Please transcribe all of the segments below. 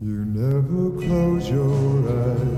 You never close your eyes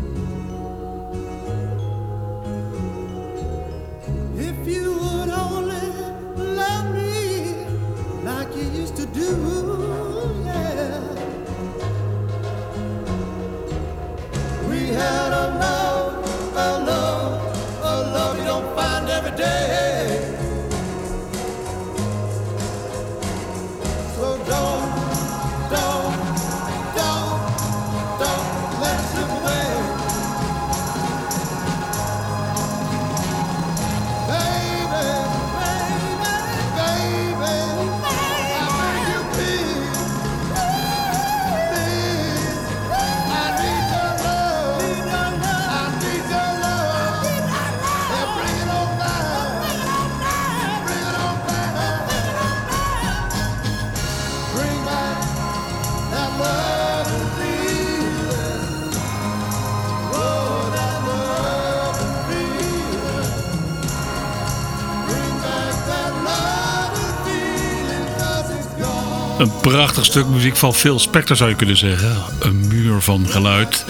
Prachtig stuk muziek van Phil Spector zou je kunnen zeggen. Een muur van geluid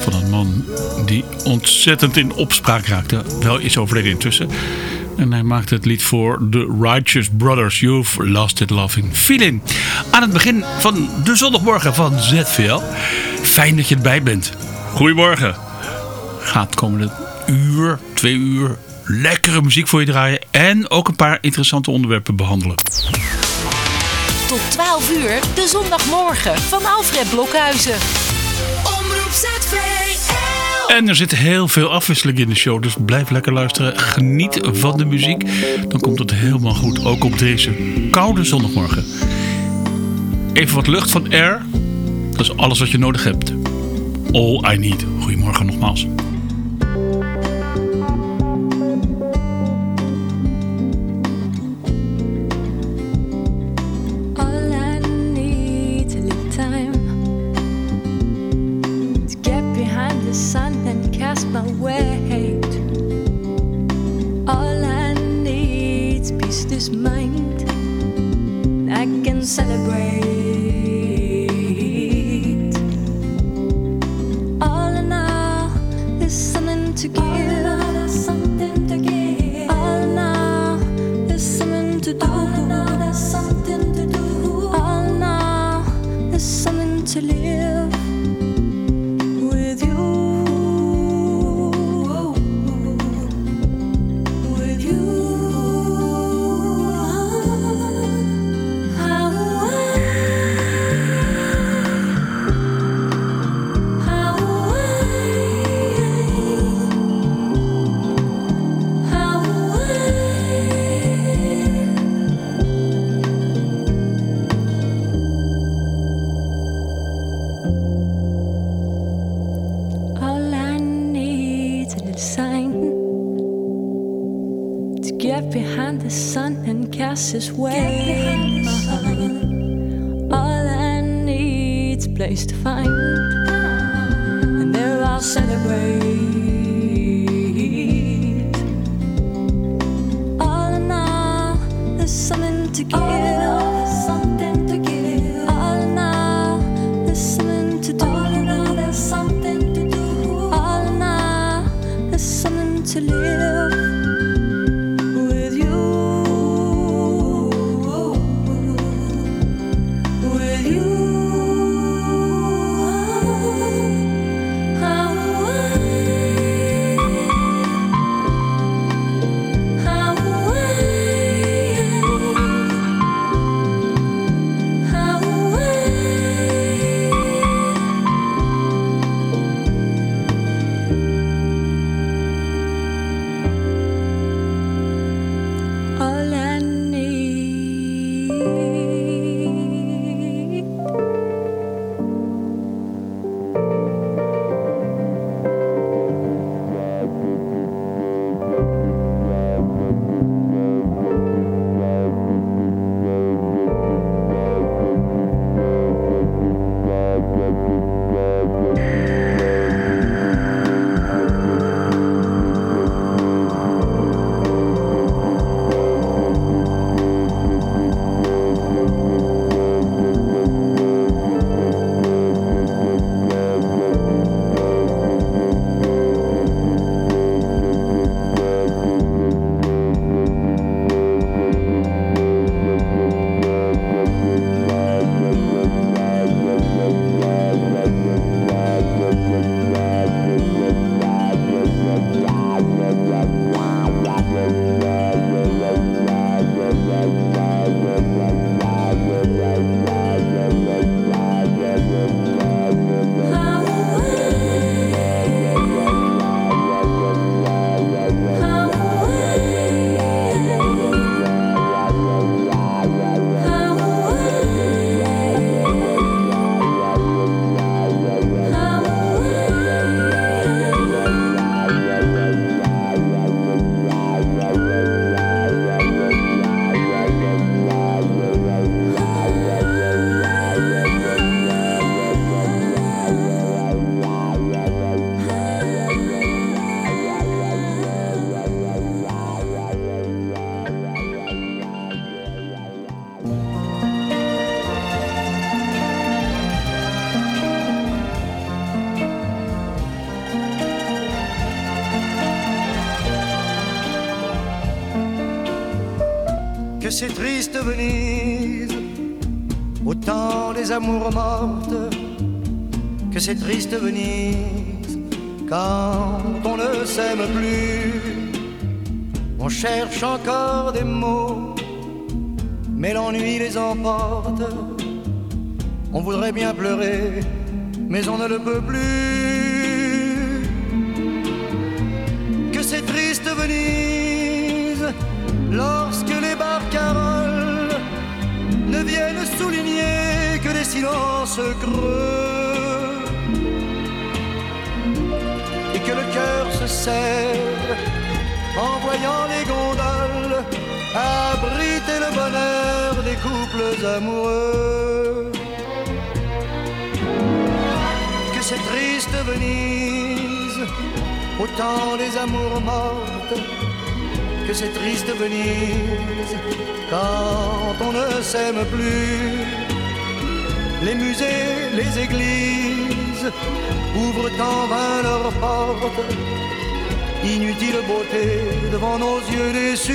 van een man die ontzettend in opspraak raakte. Wel is overleden intussen. En hij maakte het lied voor The Righteous Brothers. You've Lost It Loving Feeling. Aan het begin van de zondagmorgen van ZVL. Fijn dat je erbij bent. Goedemorgen. Gaat komende uur, twee uur, lekkere muziek voor je draaien. En ook een paar interessante onderwerpen behandelen. Tot 12 uur, de zondagmorgen van Alfred Blokhuizen. Omroep ZVL. En er zit heel veel afwisseling in de show, dus blijf lekker luisteren. Geniet van de muziek, dan komt het helemaal goed. Ook op deze koude zondagmorgen. Even wat lucht van air, dat is alles wat je nodig hebt. All I need. Goedemorgen nogmaals. Place to find, and there I'll celebrate. All in all, there's something to give. Que c'est triste Venise, quand on ne s'aime plus. On cherche encore des mots, mais l'ennui les emporte. On voudrait bien pleurer, mais on ne le peut plus. Que c'est triste Venise, lorsque les barcaroles ne viennent souligner que des silences creux en voyant les gondoles abriter le bonheur des couples amoureux. Que c'est triste Venise, au temps des amours mortes que c'est triste Venise quand on ne s'aime plus. Les musées, les églises ouvrent en vain leurs portes. Inutile beauté devant nos yeux déçus.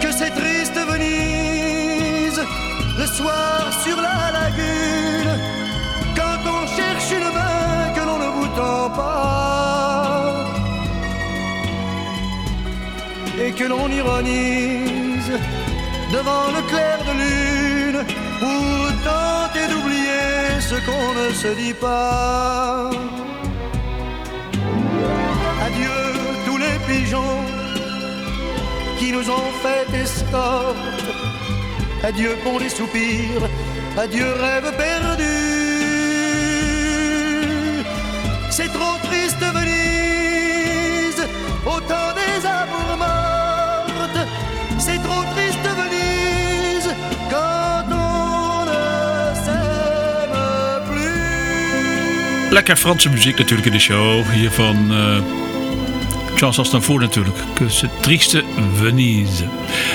Que c'est triste Venise le soir sur la lagune quand on cherche une main que l'on ne vous tend pas et que l'on ironise devant le clair de lune pour tenter d'oublier ce qu'on ne se dit pas. qui nous ont fait des escorte. Adieu pour les soupirs, adieu rêve perdu. C'est trop triste Venise, autant des amours. C'est trop triste Venise quand on ne s'aime plus. Lekker Franse muziek natuurlijk in de show. Hier van. Uh... Charles Aznavour natuurlijk. Que trieste Venise.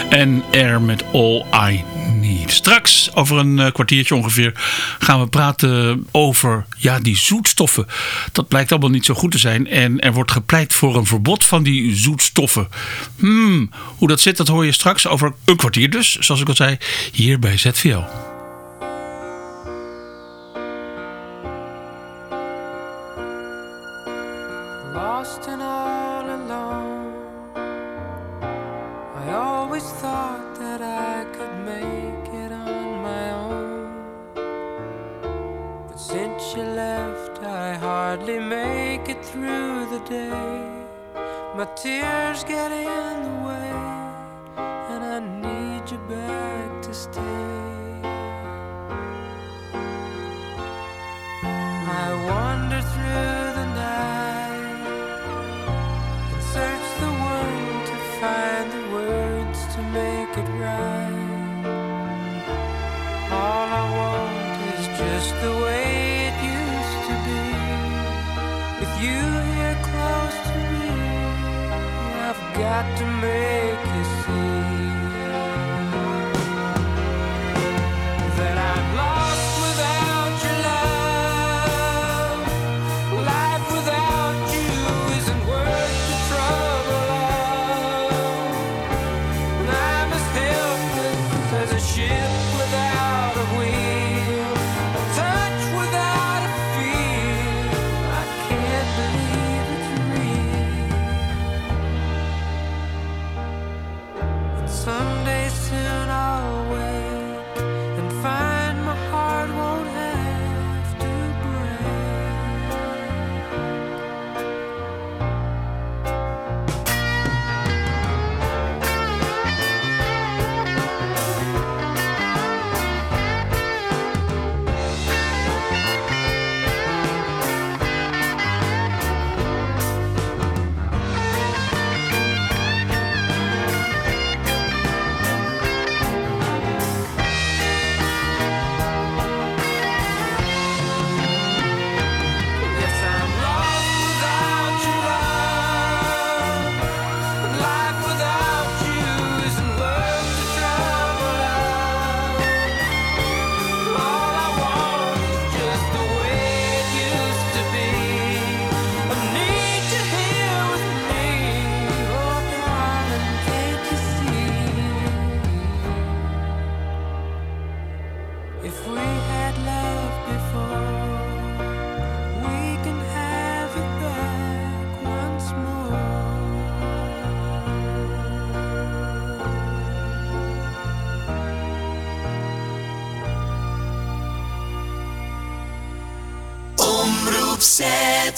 En Air met All I Need. Straks, over een eh, kwartiertje ongeveer, gaan we praten over ja, die zoetstoffen. Dat blijkt allemaal niet zo goed te zijn. En er wordt gepleit voor een verbod van die zoetstoffen. Hmm, hoe dat zit, dat hoor je straks over een kwartier dus. Zoals ik al zei, hier bij ZVL.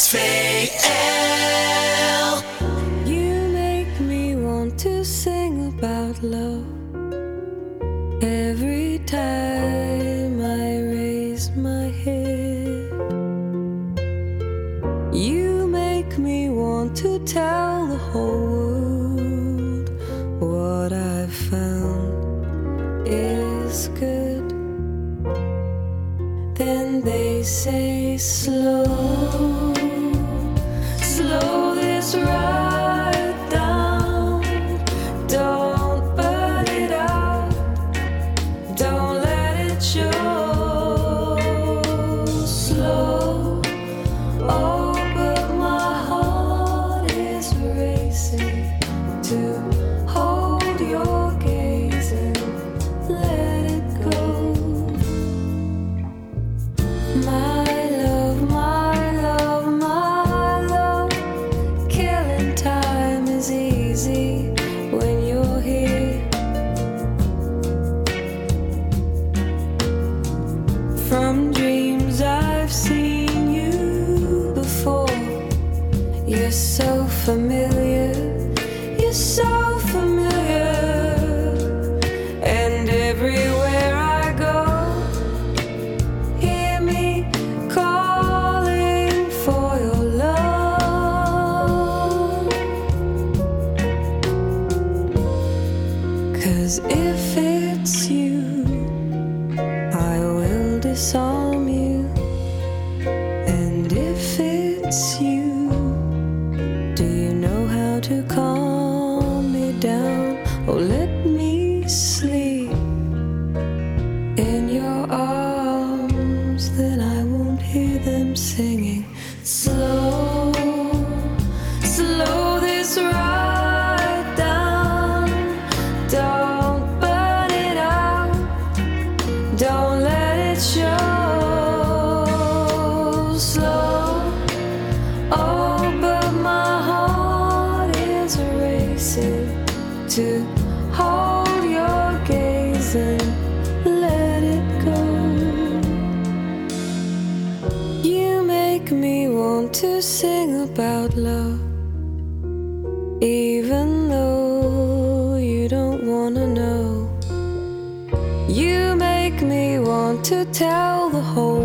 It's fair. To tell the whole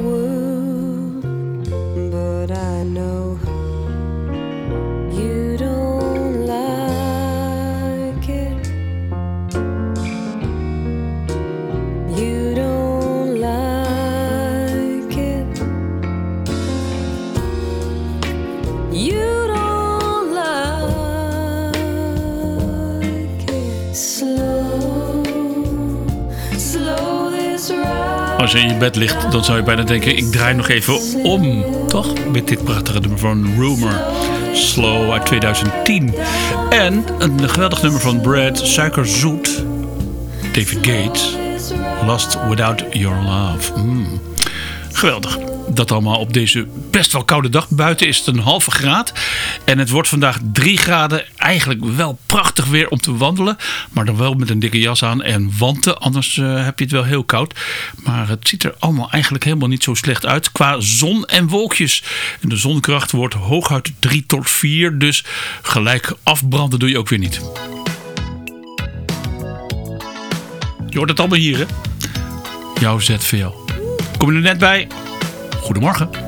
je in je bed ligt, dan zou je bijna denken: ik draai nog even om. Toch? Met dit prachtige nummer van Rumor. Slow uit 2010. En een geweldig nummer van Brad Suikerzoet. David Gates. Lost Without Your Love. Mm. Geweldig. Dat allemaal op deze best wel koude dag. Buiten is het een halve graad. En het wordt vandaag 3 graden. Eigenlijk wel prachtig weer om te wandelen. Maar dan wel met een dikke jas aan en wanten. Anders eh, heb je het wel heel koud. Maar het ziet er allemaal eigenlijk helemaal niet zo slecht uit. Qua zon en wolkjes. En de zonkracht wordt hooguit 3 tot 4. Dus gelijk afbranden doe je ook weer niet. Je hoort het allemaal hier, hè? Jouw ZVL. Kom je er net bij? Goedemorgen.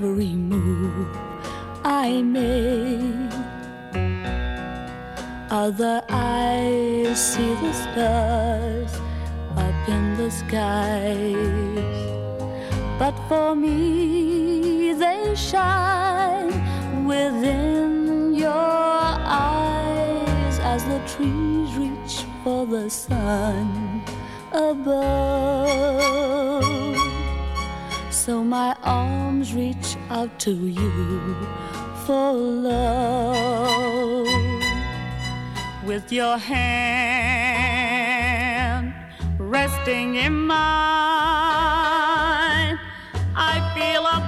Every move I make. Other eyes see the stars up in the skies. But for me, they shine within your eyes as the trees reach for the sun above. So my arms reach out to you for love. With your hand resting in mine, I feel a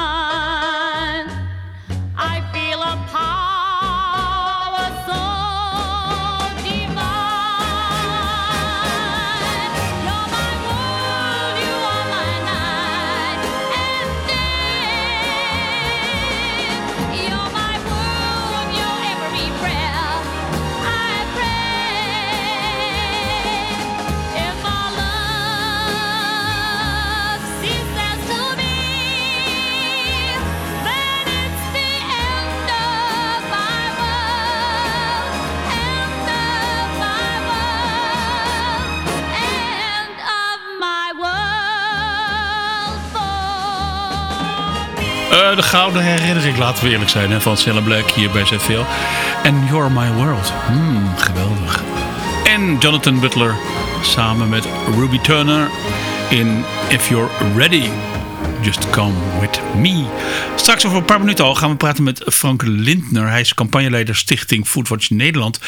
Gouden herinnering, laten we eerlijk zijn, hè, van Cella Black hier bij ZVL. En You're My World. Hmm, geweldig. En Jonathan Butler samen met Ruby Turner in If You're Ready. Just come with me. Straks over een paar minuten al gaan we praten met Frank Lindner. Hij is campagneleider Stichting Foodwatch Nederland.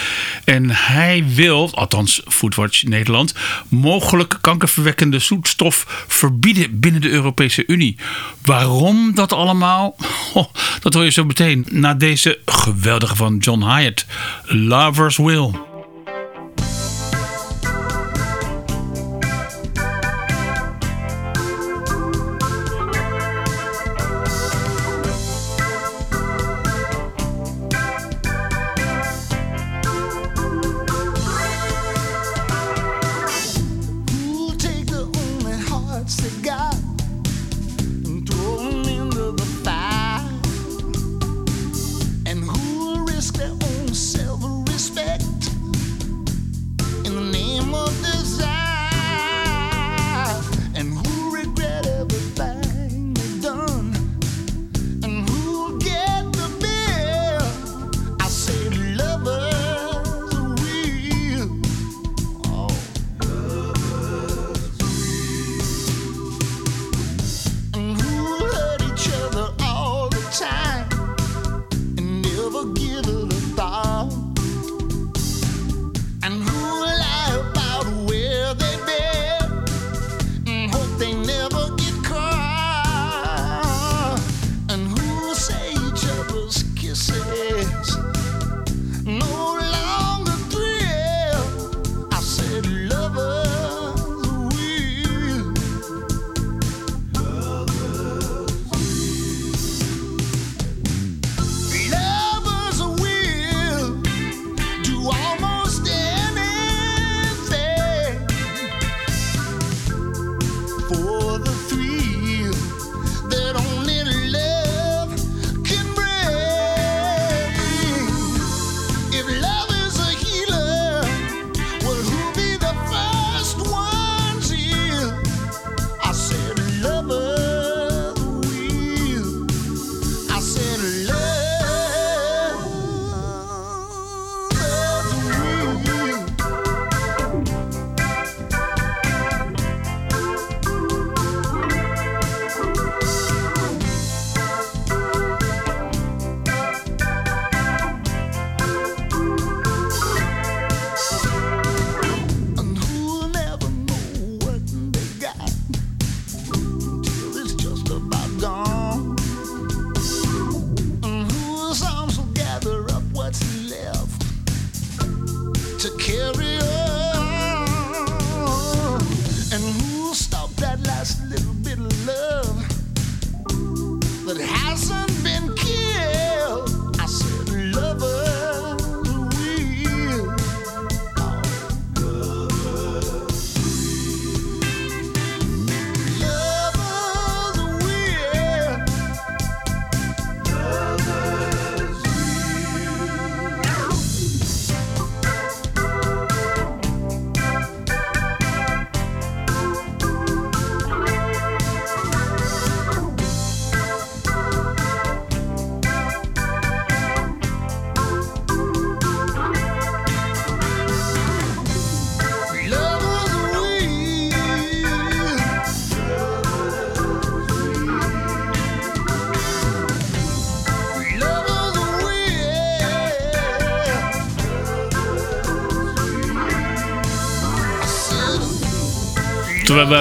En hij wil, althans Foodwatch Nederland, mogelijk kankerverwekkende zoetstof verbieden binnen de Europese Unie. Waarom dat allemaal? Oh, dat hoor je zo meteen na deze geweldige van John Hyatt. Lovers Will.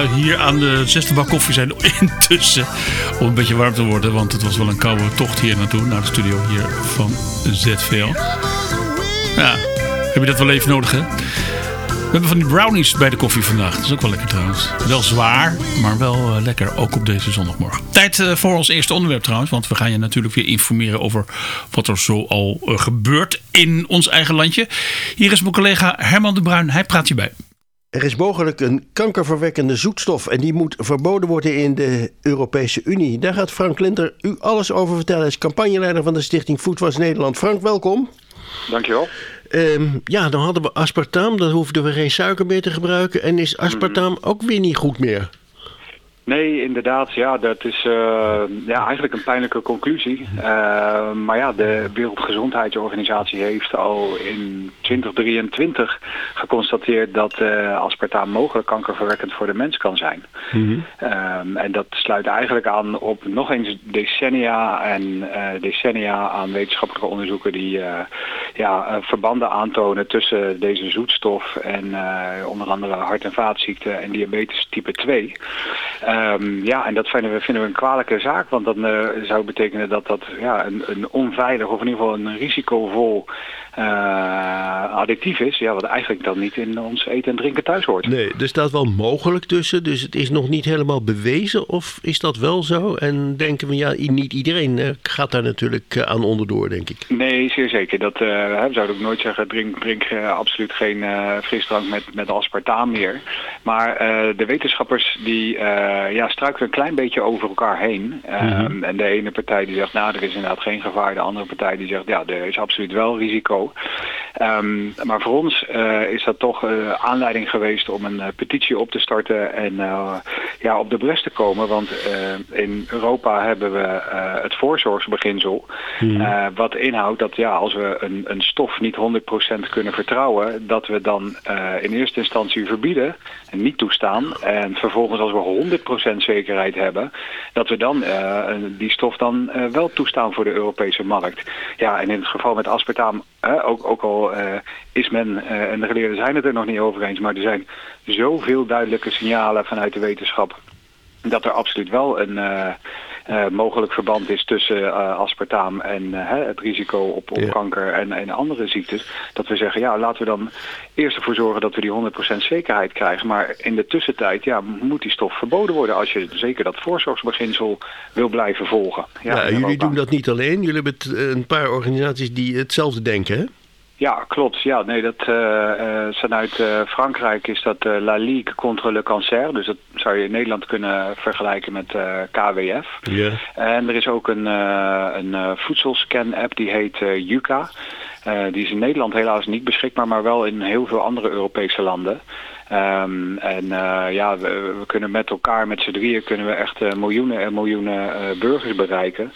We hier aan de zesde bak koffie zijn intussen. Om een beetje warm te worden. Want het was wel een koude tocht hier naartoe. Naar de studio hier van ZVL. Ja, heb je dat wel even nodig hè? We hebben van die brownies bij de koffie vandaag. Dat is ook wel lekker trouwens. Wel zwaar, maar wel eh, lekker. Ook op deze zondagmorgen. Tijd eh, voor ons eerste onderwerp trouwens. Want we gaan je natuurlijk weer informeren over wat er zo al eh, gebeurt in ons eigen landje. Hier is mijn collega Herman de Bruin. Hij praat je bij. Er is mogelijk een kankerverwekkende zoetstof en die moet verboden worden in de Europese Unie. Daar gaat Frank Linter u alles over vertellen. Hij is campagneleider van de stichting Foodwas Nederland. Frank, welkom. Dankjewel. Ehm, ja, dan hadden we aspartaam, dan hoefden we geen suiker meer te gebruiken. En is aspartaam ook weer niet goed meer? Nee, inderdaad. Ja, dat is eh, ja, eigenlijk een pijnlijke conclusie. Eh, maar ja, de Wereldgezondheidsorganisatie heeft al in 2023 geconstateerd dat eh, aspartaam mogelijk kankerverwekkend voor de mens kan zijn. Ehm, en dat sluit eigenlijk aan op nog eens decennia en decennia aan wetenschappelijke onderzoeken die ja, verbanden aantonen tussen deze zoetstof en onder andere hart- en vaatziekten en diabetes type 2. Ehm, ja, en dat vinden we, vinden we een kwalijke zaak, want dat uh, zou betekenen dat dat ja, een, een onveilig of in ieder geval een risicovol uh, additief is, ja, wat eigenlijk dan niet in ons eten en drinken thuis hoort. Nee, er staat wel mogelijk tussen, dus het is nog niet helemaal bewezen, of is dat wel zo? En denken we, ja, niet iedereen uh, gaat daar natuurlijk aan onderdoor, denk ik. Nee, zeer zeker. Dat we zouden ook nooit zeggen, drink, drink absoluut geen frisdrank met, met aspartaam meer. Maar de wetenschappers die ja, struikelen een klein beetje over elkaar heen. Mm -hmm. En de ene partij die zegt, nou, er is inderdaad geen gevaar. De andere partij die zegt, ja, er is absoluut wel risico. Um, maar voor ons uh, is dat toch uh, aanleiding geweest om een petitie op te starten en ja, op de bres te komen. Want in Europa hebben we het voorzorgsbeginsel. Mm. wat inhoudt dat ja, als we een, een stof niet 100% kunnen vertrouwen, dat we dan in eerste instantie verbieden en niet toestaan. En vervolgens als we 100% zekerheid hebben, dat we dan die stof dan wel toestaan voor de Europese markt. Ja, en in het geval met aspartaam ook, ook al uh, is men, en de geleerden zijn het er nog niet over eens, maar er zijn zoveel duidelijke signalen vanuit de wetenschap dat er absoluut wel een mogelijk verband is tussen aspartaam en het risico op, op ja. kanker en, en andere ziektes. Dat we zeggen, ja, laten we dan eerst ervoor zorgen dat we die 100% zekerheid krijgen. Maar in de tussentijd ja, moet die stof verboden worden als je zeker dat voorzorgsbeginsel wil blijven volgen. Ja, ja jullie doen dat niet alleen. Jullie hebben een paar organisaties die hetzelfde denken, hè? Ja, klopt. Ja, nee, dat uh, uh, vanuit uh, Frankrijk is dat La Ligue contre le cancer. Dus dat zou je in Nederland kunnen vergelijken met KWF. Yeah. En er is ook een, een voedselscan-app die heet Yuka. die is in Nederland helaas niet beschikbaar, maar wel in heel veel andere Europese landen. Um, en uh, ja, we, we, kunnen met elkaar, met z'n drieën, kunnen we echt uh, miljoenen en miljoenen uh, burgers bereiken.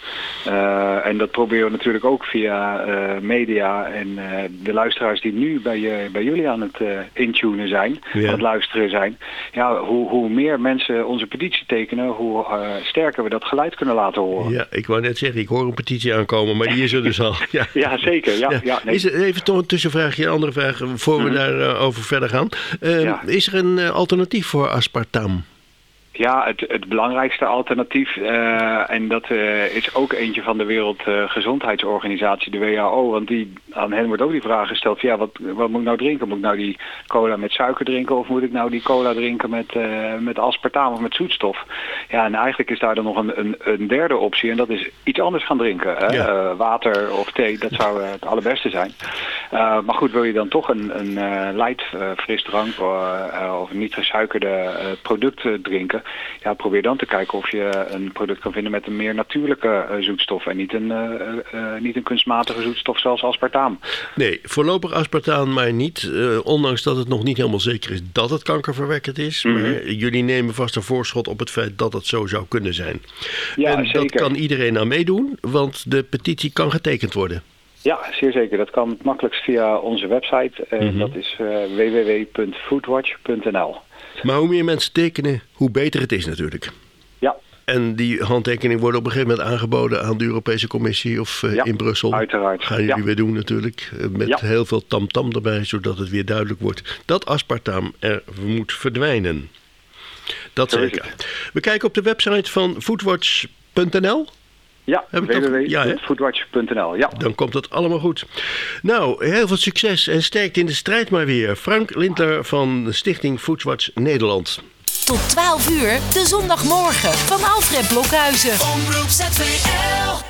en dat proberen we natuurlijk ook via media en de luisteraars die nu bij, bij jullie aan het intunen zijn, ja. aan het luisteren zijn. Ja, hoe, hoe meer mensen onze petitie tekenen, hoe sterker we dat geluid kunnen laten horen. Ja, ik wou net zeggen, ik hoor een petitie aankomen, maar die is er dus al. Ja, ja zeker. Ja, ja. ja nee. is er, even toch een tussenvraagje, een andere vraag, voor we -hmm. daarover verder gaan. ja. Is er een uh, alternatief voor aspartaam? Ja, het, het belangrijkste alternatief, uh, en dat uh, is ook eentje van de Wereldgezondheidsorganisatie, de WHO. Want die, aan hen wordt ook die vraag gesteld, ja, wat, wat moet ik nou drinken? Moet ik nou die cola met suiker drinken of moet ik nou die cola drinken met, uh, met aspartaam of met zoetstof? Ja, en eigenlijk is daar dan nog een, een, een derde optie en dat is iets anders gaan drinken. Hè? Ja. water of thee, dat zou het allerbeste zijn. maar goed, wil je dan toch een, een light frisdrank of een niet gesuikerde product drinken? Ja, probeer dan te kijken of je een product kan vinden met een meer natuurlijke uh, zoetstof en niet een, uh, uh, niet een kunstmatige zoetstof zoals aspartaam. Nee, voorlopig aspartaam maar niet, ondanks dat het nog niet helemaal zeker is dat het kankerverwekkend is. Mm -hmm. Maar jullie nemen vast een voorschot op het feit dat het zo zou kunnen zijn. Ja, en zeker. dat kan iedereen aan meedoen, want de petitie kan getekend worden. Ja, zeer zeker. Dat kan het makkelijkst via onze website. Mm -hmm. Dat is www.foodwatch.nl. Maar hoe meer mensen tekenen, hoe beter het is natuurlijk. Ja. En die handtekening wordt op een gegeven moment aangeboden aan de Europese Commissie of eh, in Brussel. Uiteraard. Gaan jullie weer doen natuurlijk. Eh, met heel veel tamtam -tam erbij, zodat het weer duidelijk wordt dat aspartaam er moet verdwijnen. Dat zeker. We kijken op de website van foodwatch.nl. Ja, www.foodwatch.nl. Ja, Dan komt dat allemaal goed. Nou, heel veel succes en sterkte in de strijd maar weer. Frank Linter van Stichting Foodwatch Nederland. Tot 12 uur, de zondagmorgen van Alfred Blokhuizen. Omroep ZVL.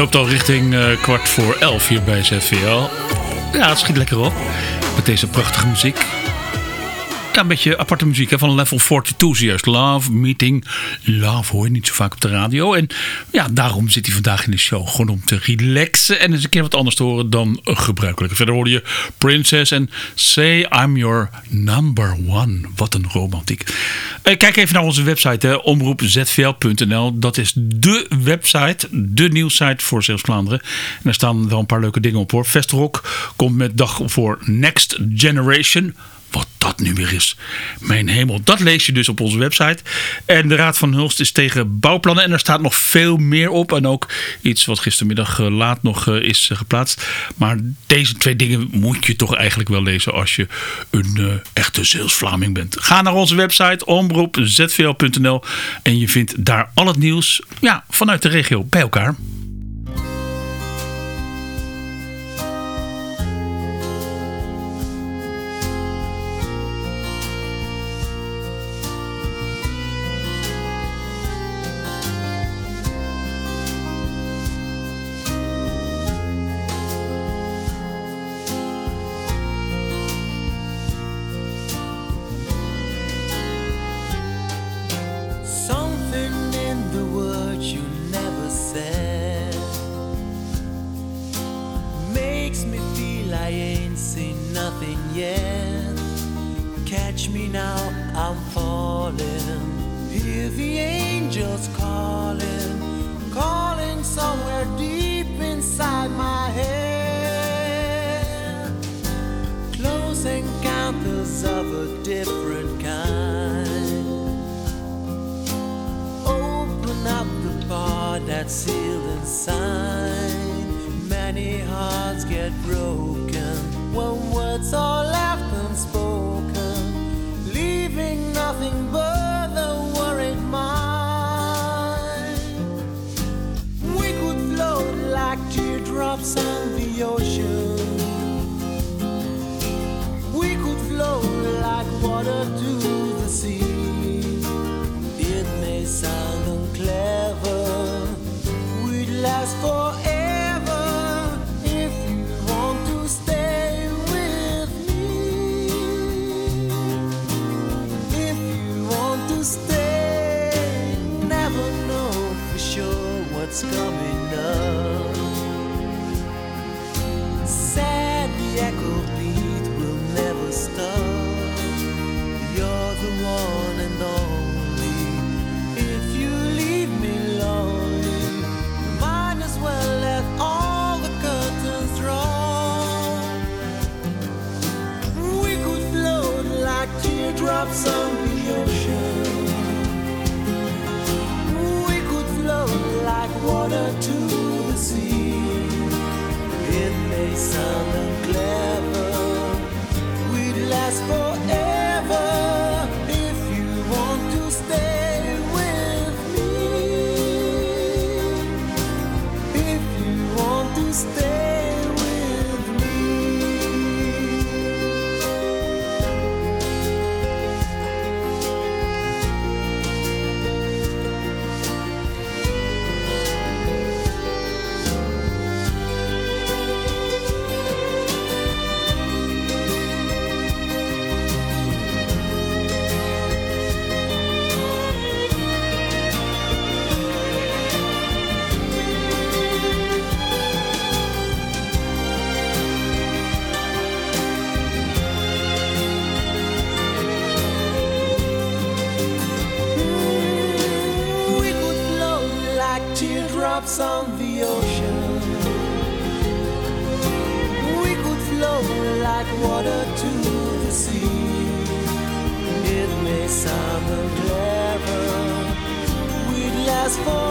Loopt al richting eh, kwart voor elf hier bij ZVL. Ja, het schiet lekker op. Met deze prachtige muziek. Een beetje aparte muziek hè, van Level 42 zojuist. Love, Meeting, Love hoor niet zo vaak op de radio. En ja, daarom zit hij vandaag in de show. Gewoon om te relaxen en eens een keer wat anders te horen dan gebruikelijk. Verder hoorde je Princess en Say I'm Your Number One. Wat een romantiek. Eh, kijk even naar onze website, omroepzvl.nl. Dat is de website, de nieuwssite voor Zeeuws-Vlaanderen. En daar staan wel een paar leuke dingen op hoor. Vestrock komt met dag voor Next Generation. Wat dat nu weer is. Mijn hemel, dat lees je dus op onze website. En de Raad van Hulst is tegen bouwplannen. En er staat nog veel meer op. En ook iets wat gistermiddag eh, laat nog eh, is eh, geplaatst. Maar deze twee dingen moet je toch eigenlijk wel lezen als je een echte Zeeuws-Vlaming bent. Ga naar onze website omroepzvl.nl en je vindt daar al het nieuws ja, vanuit de regio bij elkaar. Teardrops on the water to the sea. It may sound unclever, we'd last forever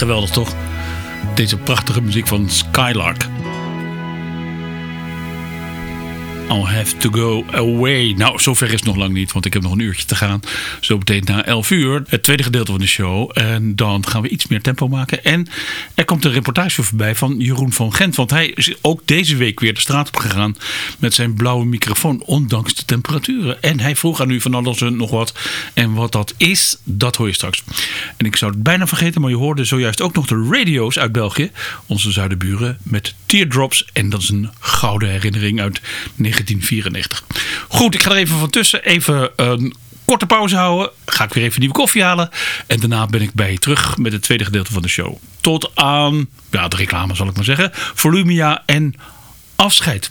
Geweldig toch? Deze prachtige muziek van Skylark. I'll have to go away. Nou, zover is het nog lang niet, want ik heb nog een uurtje te gaan. Zo meteen na 11 uur, het tweede gedeelte van de show. En dan gaan we iets meer tempo maken. En er komt een reportage voorbij van Jeroen van Gent. Want hij is ook deze week weer de straat op gegaan met zijn blauwe microfoon, ondanks de temperaturen. En hij vroeg aan u van alles en nog wat. En wat dat is, dat hoor je straks. En ik zou het bijna vergeten, maar je hoorde zojuist ook nog de radio's uit België. Onze zuidenburen met Teardrops. En dat is een gouden herinnering uit 1994. Goed, ik ga er even van tussen. Even een korte pauze houden. Ga ik weer even nieuwe koffie halen. En daarna ben ik bij je terug met het tweede gedeelte van de show. Tot aan, ja, de reclame zal ik maar zeggen. Volumia en afscheid.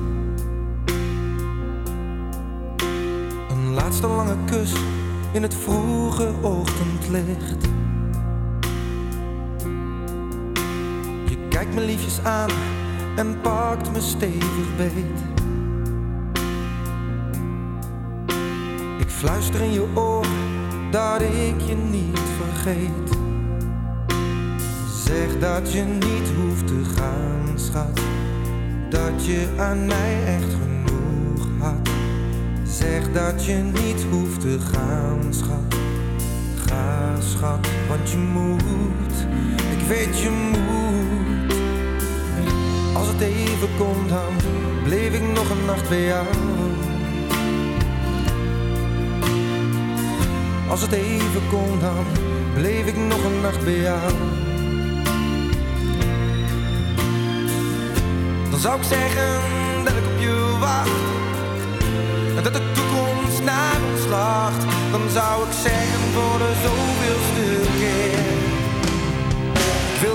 Je kijkt me liefjes aan en pakt me stevig beet. Ik fluister in je oor dat ik je niet vergeet. Zeg dat je niet hoeft te gaan, schat. Dat je aan mij echt genoeg had. Zeg dat je niet hoeft te gaan, schat want je moet, ik weet je moet. Als het even komt dan bleef ik nog een nacht bij jou. Als het even kon, dan bleef ik nog een nacht bij jou. Dan zou ik zeggen dat ik op je wacht. En dat de toekomst naar ons lacht. Dan zou ik zeggen voor de zoveelste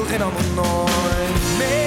genomen nooit meer.